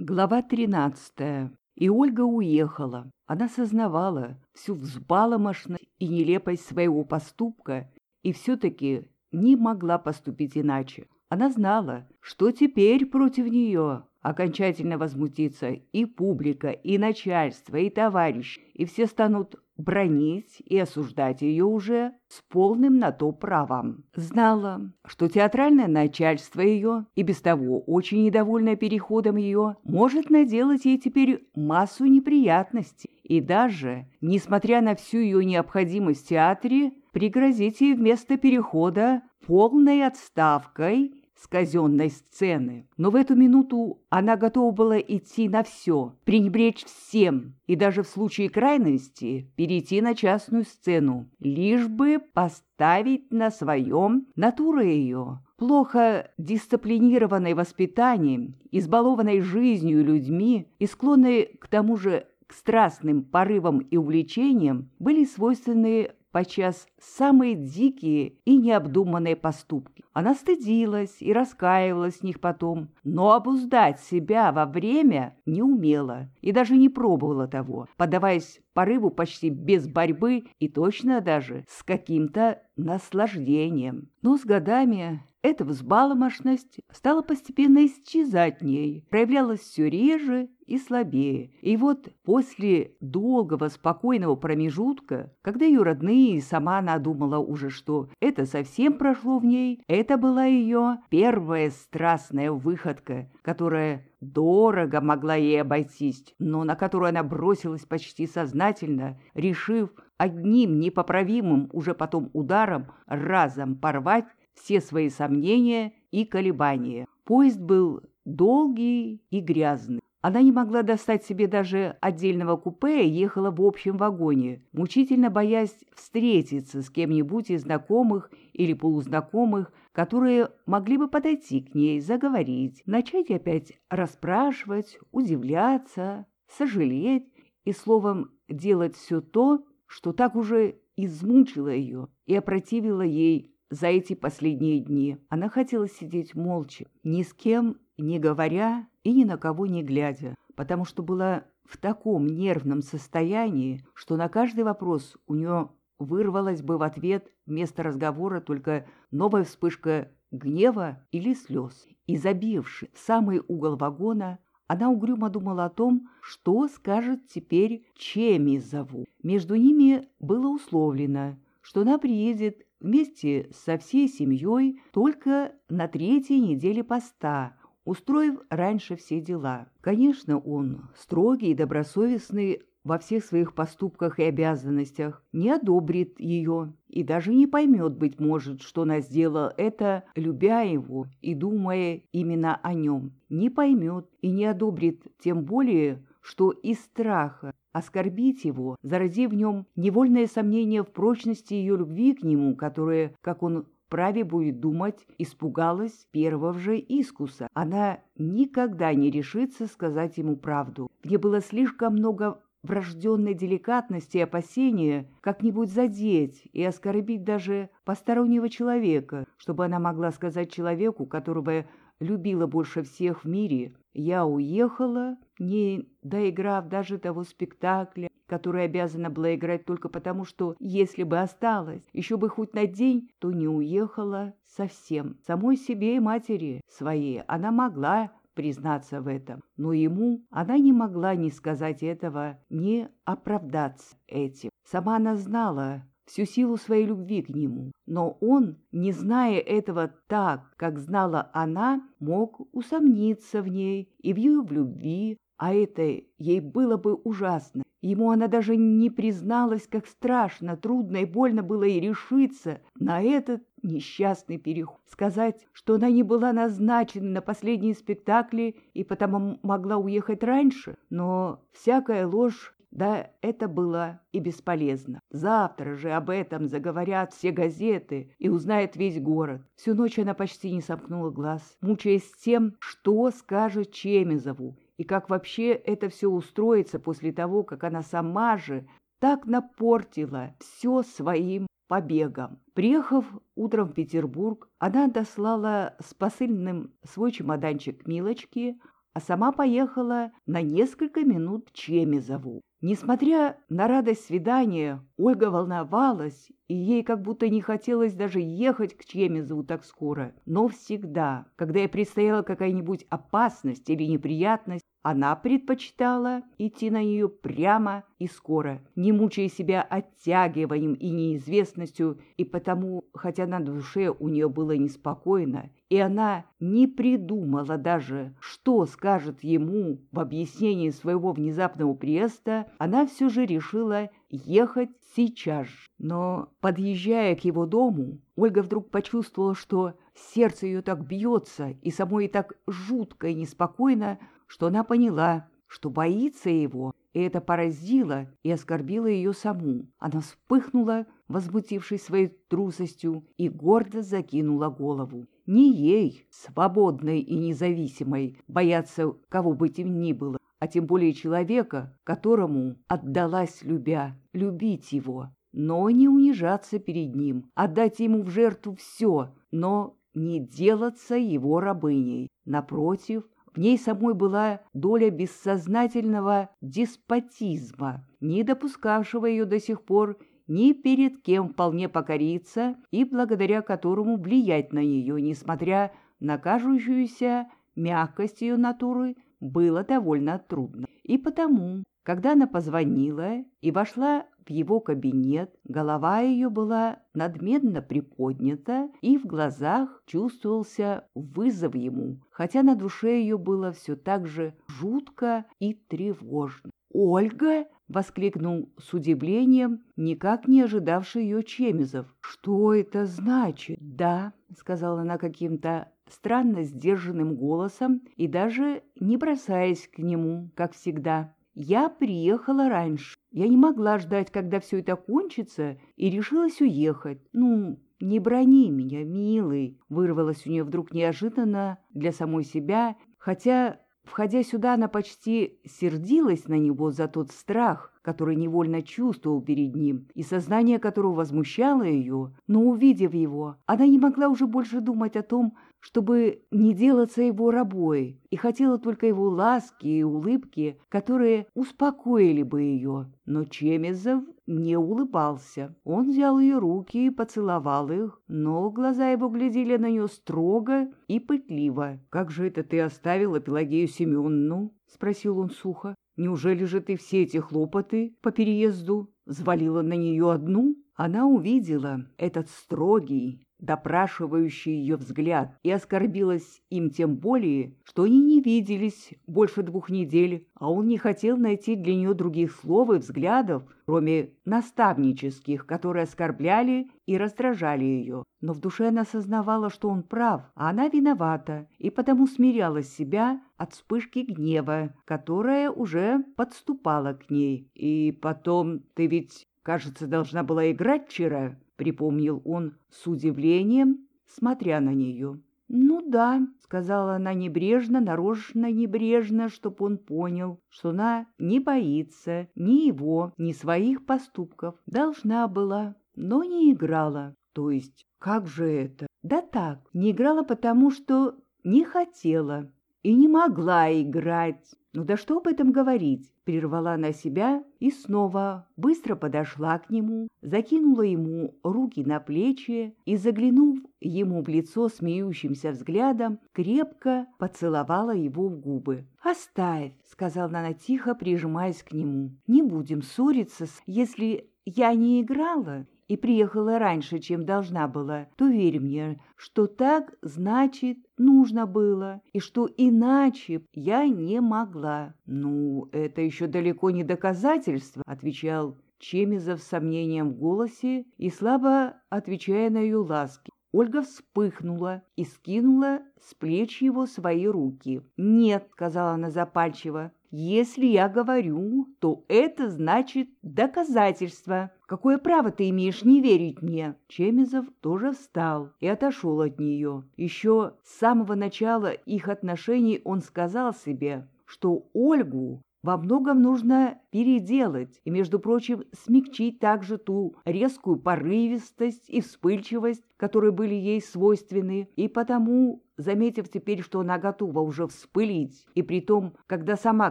Глава 13. И Ольга уехала. Она сознавала всю взбаломошность и нелепость своего поступка и все-таки не могла поступить иначе. Она знала, что теперь против нее окончательно возмутится и публика, и начальство, и товарищи, и все станут бронить и осуждать ее уже с полным на то правом. Знала, что театральное начальство ее, и без того очень недовольное переходом ее, может наделать ей теперь массу неприятностей, и даже, несмотря на всю ее необходимость в театре, пригрозить ей вместо перехода полной отставкой с казенной сцены. Но в эту минуту она готова была идти на все, пренебречь всем и даже в случае крайности перейти на частную сцену, лишь бы поставить на своем натура ее. Плохо дисциплинированной воспитанием, избалованной жизнью людьми и склонной к тому же к страстным порывам и увлечениям были свойственны подчас самые дикие и необдуманные поступки. Она стыдилась и раскаивалась в них потом, но обуздать себя во время не умела и даже не пробовала того, подаваясь порыву почти без борьбы и точно даже с каким-то наслаждением. Но с годами эта взбаломошность стала постепенно исчезать в ней, проявлялась все реже и слабее. И вот после долгого спокойного промежутка, когда ее родные и сама она думала уже, что это совсем прошло в ней, это была ее первая страстная выходка, которая дорого могла ей обойтись, но на которую она бросилась почти сознательно, решив одним непоправимым уже потом ударом разом порвать все свои сомнения и колебания. Поезд был долгий и грязный. Она не могла достать себе даже отдельного купе и ехала в общем вагоне, мучительно боясь встретиться с кем-нибудь из знакомых или полузнакомых, которые могли бы подойти к ней, заговорить, начать опять расспрашивать, удивляться, сожалеть и, словом, делать все то, что так уже измучило ее и опротивило ей за эти последние дни. Она хотела сидеть молча, ни с кем не говоря и ни на кого не глядя, потому что была в таком нервном состоянии, что на каждый вопрос у нее вырвалась бы в ответ вместо разговора только новая вспышка гнева или слез. И забивши в самый угол вагона, она угрюмо думала о том, что скажет теперь Чеми зову. Между ними было условлено, что она приедет вместе со всей семьей только на третьей неделе поста, устроив раньше все дела. Конечно, он, строгий и добросовестный во всех своих поступках и обязанностях, не одобрит ее и даже не поймет, быть может, что она сделала это, любя его и думая именно о нем. Не поймет и не одобрит, тем более, что из страха оскорбить его, заразив в нем невольное сомнение в прочности ее любви к нему, которое, как он вправе будет думать, испугалась первого же искуса. Она никогда не решится сказать ему правду. Мне было слишком много врожденной деликатности и опасения как-нибудь задеть и оскорбить даже постороннего человека, чтобы она могла сказать человеку, которого любила больше всех в мире, я уехала, не доиграв даже того спектакля, который обязана была играть только потому, что, если бы осталась, еще бы хоть на день, то не уехала совсем. Самой себе и матери своей она могла признаться в этом, но ему она не могла ни сказать этого, ни оправдаться этим. Сама она знала, всю силу своей любви к нему. Но он, не зная этого так, как знала она, мог усомниться в ней и в ее в любви, а это ей было бы ужасно. Ему она даже не призналась, как страшно, трудно и больно было ей решиться на этот несчастный переход. Сказать, что она не была назначена на последние спектакли и потому могла уехать раньше, но всякая ложь да это было и бесполезно. Завтра же об этом заговорят все газеты и узнает весь город. Всю ночь она почти не сомкнула глаз, мучаясь тем, что скажет Чемизову, и как вообще это все устроится после того, как она сама же так напортила все своим побегом. Приехав утром в Петербург, она дослала с посыльным свой чемоданчик Милочке, а сама поехала на несколько минут к Чемизову. Несмотря на радость свидания, Ольга волновалась, и ей как будто не хотелось даже ехать к Чемизову так скоро. Но всегда, когда ей предстояла какая-нибудь опасность или неприятность, она предпочитала идти на нее прямо и скоро, не мучая себя оттягиванием и неизвестностью, и потому, хотя на душе у нее было неспокойно, и она не придумала даже, что скажет ему в объяснении своего внезапного приезда, она все же решила ехать сейчас же. Но, подъезжая к его дому, Ольга вдруг почувствовала, что сердце ее так бьется, и самой так жутко и неспокойно, что она поняла, что боится его, и это поразило и оскорбило ее саму. Она вспыхнула, возмутившись своей трусостью, и гордо закинула голову. Не ей, свободной и независимой, бояться кого бы тем ни было, а тем более человека, которому отдалась любя, любить его, но не унижаться перед ним, отдать ему в жертву все, но не делаться его рабыней. Напротив, в ней самой была доля бессознательного деспотизма, не допускавшего ее до сих пор ни перед кем вполне покориться и благодаря которому влиять на нее, несмотря на кажущуюся мягкость ее натуры, было довольно трудно. И потому, когда она позвонила и вошла в его кабинет, голова ее была надменно приподнята, и в глазах чувствовался вызов ему, хотя на душе ее было все так же жутко и тревожно. «Ольга!» — воскликнул с удивлением, никак не ожидавший ее Чемизов. «Что это значит?» «Да», — сказала она каким-то странно сдержанным голосом и даже не бросаясь к нему, как всегда. «Я приехала раньше. Я не могла ждать, когда все это кончится, и решилась уехать. Ну, не брони меня, милый!» Вырвалась у нее вдруг неожиданно для самой себя, хотя Входя сюда, она почти сердилась на него за тот страх, который невольно чувствовал перед ним, и сознание которого возмущало ее, но, увидев его, она не могла уже больше думать о том, чтобы не делаться его рабой, и хотела только его ласки и улыбки, которые успокоили бы ее. Но Чемезов не улыбался. Он взял ее руки и поцеловал их, но глаза его глядели на нее строго и пытливо. «Как же это ты оставила Пелагею Семенну?» — спросил он сухо. «Неужели же ты все эти хлопоты по переезду взвалила на нее одну?» Она увидела этот строгий, допрашивающий ее взгляд, и оскорбилась им тем более, что они не виделись больше двух недель, а он не хотел найти для нее других слов и взглядов, кроме наставнических, которые оскорбляли и раздражали ее. Но в душе она осознавала, что он прав, а она виновата, и потому смиряла себя от вспышки гнева, которая уже подступала к ней. И потом, ты ведь, кажется, должна была играть вчера, — припомнил он с удивлением, смотря на нее. «Ну да», — сказала она небрежно, нарочно небрежно, чтоб он понял, что она не боится ни его, ни своих поступков. Должна была, но не играла. То есть, как же это? Да так, не играла потому, что не хотела и не могла играть. Ну да что об этом говорить? Прервала на себя и снова быстро подошла к нему, закинула ему руки на плечи и, заглянув ему в лицо смеющимся взглядом, крепко поцеловала его в губы. «Оставь», — сказала она тихо, прижимаясь к нему. «Не будем ссориться, если я не играла и приехала раньше, чем должна была, то верь мне, что так, значит, нужно было, и что иначе я не могла. «Ну, это еще далеко не доказательство», — отвечал Чемизов с сомнением в голосе и слабо отвечая на ее ласки. Ольга вспыхнула и скинула с плеч его свои руки. «Нет», — сказала она запальчиво, — «если я говорю, то это значит доказательство. Какое право ты имеешь не верить мне?» Чемизов тоже встал и отошел от нее. Еще с самого начала их отношений он сказал себе, что Ольгу во многом нужно переделать и, между прочим, смягчить также ту резкую порывистость и вспыльчивость, которые были ей свойственны, и потому заметив теперь, что она готова уже вспылить, и при том, когда сама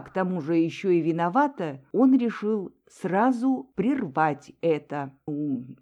к тому же еще и виновата, он решил сразу прервать это.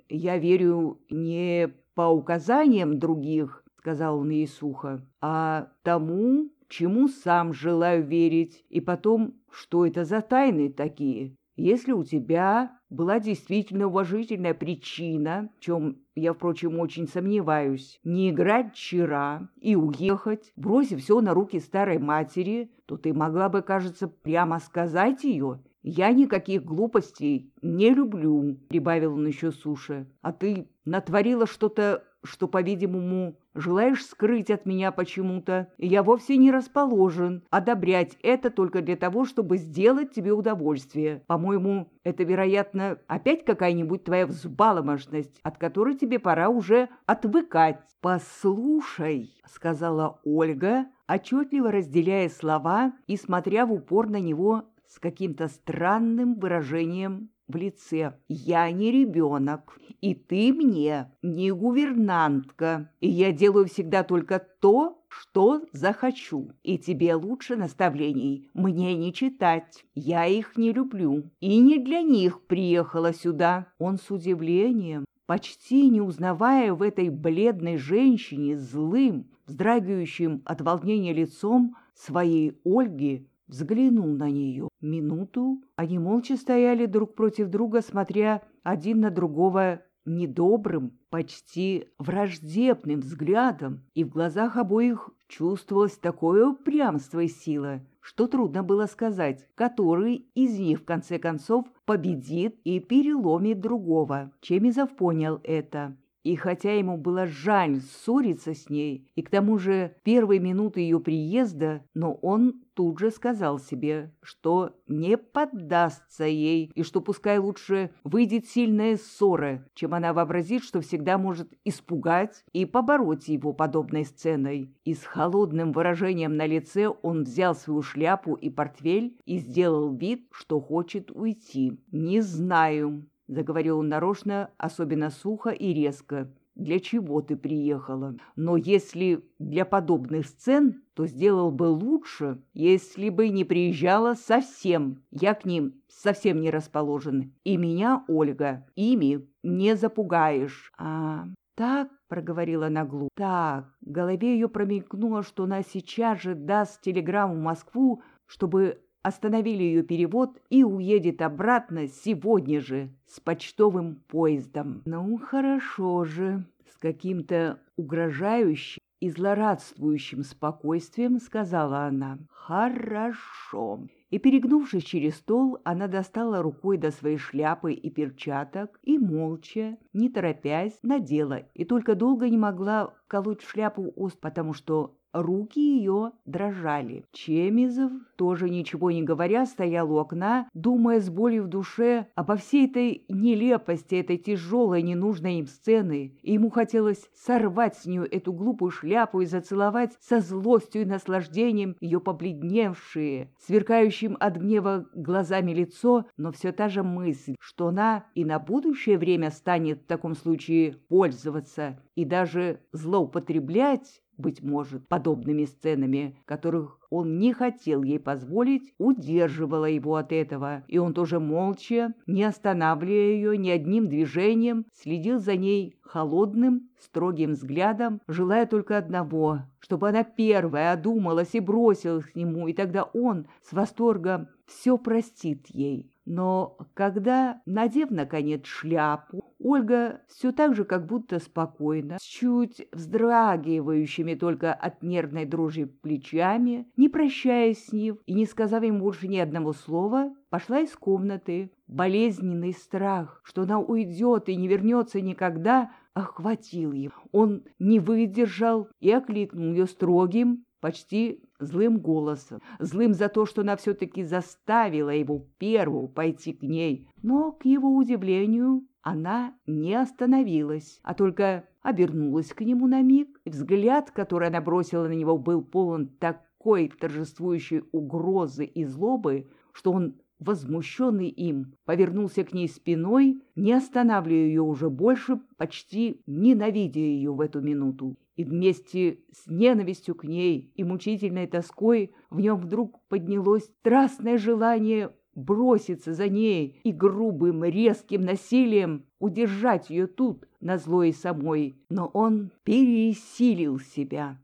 «Я верю не по указаниям других», — сказал он ей сухо, — «а тому, чему сам желаю верить, и потом, что это за тайны такие. Если у тебя была действительно уважительная причина, в чем я, впрочем, очень сомневаюсь, не играть вчера и уехать, бросив все на руки старой матери, то ты могла бы, кажется, прямо сказать ее. «Я никаких глупостей не люблю», — прибавил он еще суше. «А ты натворила что-то что, по-видимому, желаешь скрыть от меня почему-то, я вовсе не расположен одобрять это только для того, чтобы сделать тебе удовольствие. По-моему, это, вероятно, опять какая-нибудь твоя взбаломошность, от которой тебе пора уже отвыкать. «Послушай», — сказала Ольга, отчетливо разделяя слова и смотря в упор на него с каким-то странным выражением в лице. «Я не ребенок, и ты мне не гувернантка, и я делаю всегда только то, что захочу, и тебе лучше наставлений мне не читать. Я их не люблю, и не для них приехала сюда». Он с удивлением, почти не узнавая в этой бледной женщине злым, вздрагивающим от волнения лицом своей Ольги, взглянул на нее. Минуту они молча стояли друг против друга, смотря один на другого недобрым, почти враждебным взглядом, и в глазах обоих чувствовалось такое упрямство и сила, что трудно было сказать, который из них в конце концов победит и переломит другого. Чемизов понял это. И хотя ему было жаль ссориться с ней, и к тому же первые минуты ее приезда, но он тут же сказал себе, что не поддастся ей, и что пускай лучше выйдет сильная ссора, чем она вообразит, что всегда может испугать и побороть его подобной сценой. И с холодным выражением на лице он взял свою шляпу и портфель и сделал вид, что хочет уйти. «Не знаю», — заговорил он нарочно, особенно сухо и резко, для чего ты приехала. Но если для подобных сцен, то сделал бы лучше, если бы не приезжала совсем. Я к ним совсем не расположен. И меня, Ольга, ими не запугаешь. А так, проговорила она глупо. Так, в голове ее промелькнуло, что она сейчас же даст телеграмму в Москву, чтобы остановили ее перевод и уедет обратно сегодня же с почтовым поездом. Ну, хорошо же, с каким-то угрожающим и злорадствующим спокойствием сказала она. Хорошо. И, перегнувшись через стол, она достала рукой до своей шляпы и перчаток и, молча, не торопясь, надела, и только долго не могла колоть в шляпу уст, потому что Руки ее дрожали. Чемизов, тоже ничего не говоря, стоял у окна, думая с болью в душе обо всей этой нелепости, этой тяжелой, ненужной им сцены. Ему хотелось сорвать с нее эту глупую шляпу и зацеловать со злостью и наслаждением ее побледневшие, сверкающим от гнева глазами лицо, но все та же мысль, что она и на будущее время станет в таком случае пользоваться и даже злоупотреблять быть может, подобными сценами, которых он не хотел ей позволить, удерживала его от этого, и он тоже молча, не останавливая ее ни одним движением, следил за ней холодным, строгим взглядом, желая только одного, чтобы она первая одумалась и бросилась к нему, и тогда он с восторгом все простит ей. Но когда, надев, наконец, шляпу, Ольга все так же, как будто спокойно, с чуть вздрагивающими только от нервной дрожи плечами, не прощаясь с ним и не сказав им больше ни одного слова, пошла из комнаты. Болезненный страх, что она уйдет и не вернется никогда, охватил его. Он не выдержал и окликнул ее строгим, почти злым голосом, злым за то, что она все-таки заставила его первую пойти к ней. Но, к его удивлению, она не остановилась, а только обернулась к нему на миг, взгляд, который она бросила на него, был полон такой торжествующей угрозы и злобы, что он возмущенный им, повернулся к ней спиной, не останавливая ее уже больше, почти ненавидя ее в эту минуту. И вместе с ненавистью к ней и мучительной тоской в нем вдруг поднялось страстное желание броситься за ней и грубым резким насилием удержать ее тут, на зло и самой. Но он пересилил себя.